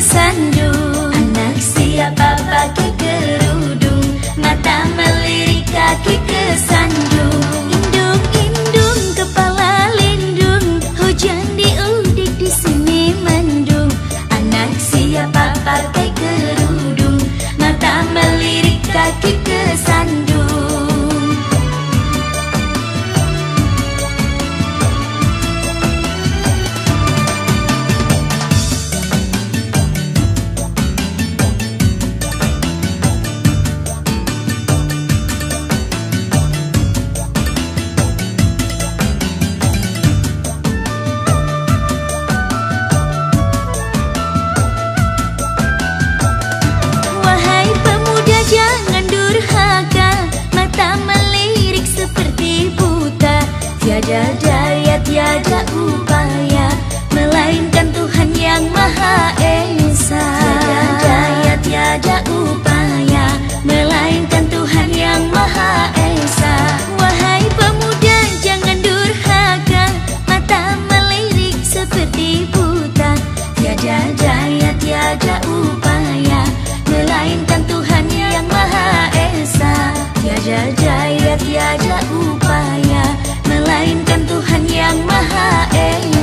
sandu tiada daya tiada upaya Melainkan Tuhan yang Maha Esa.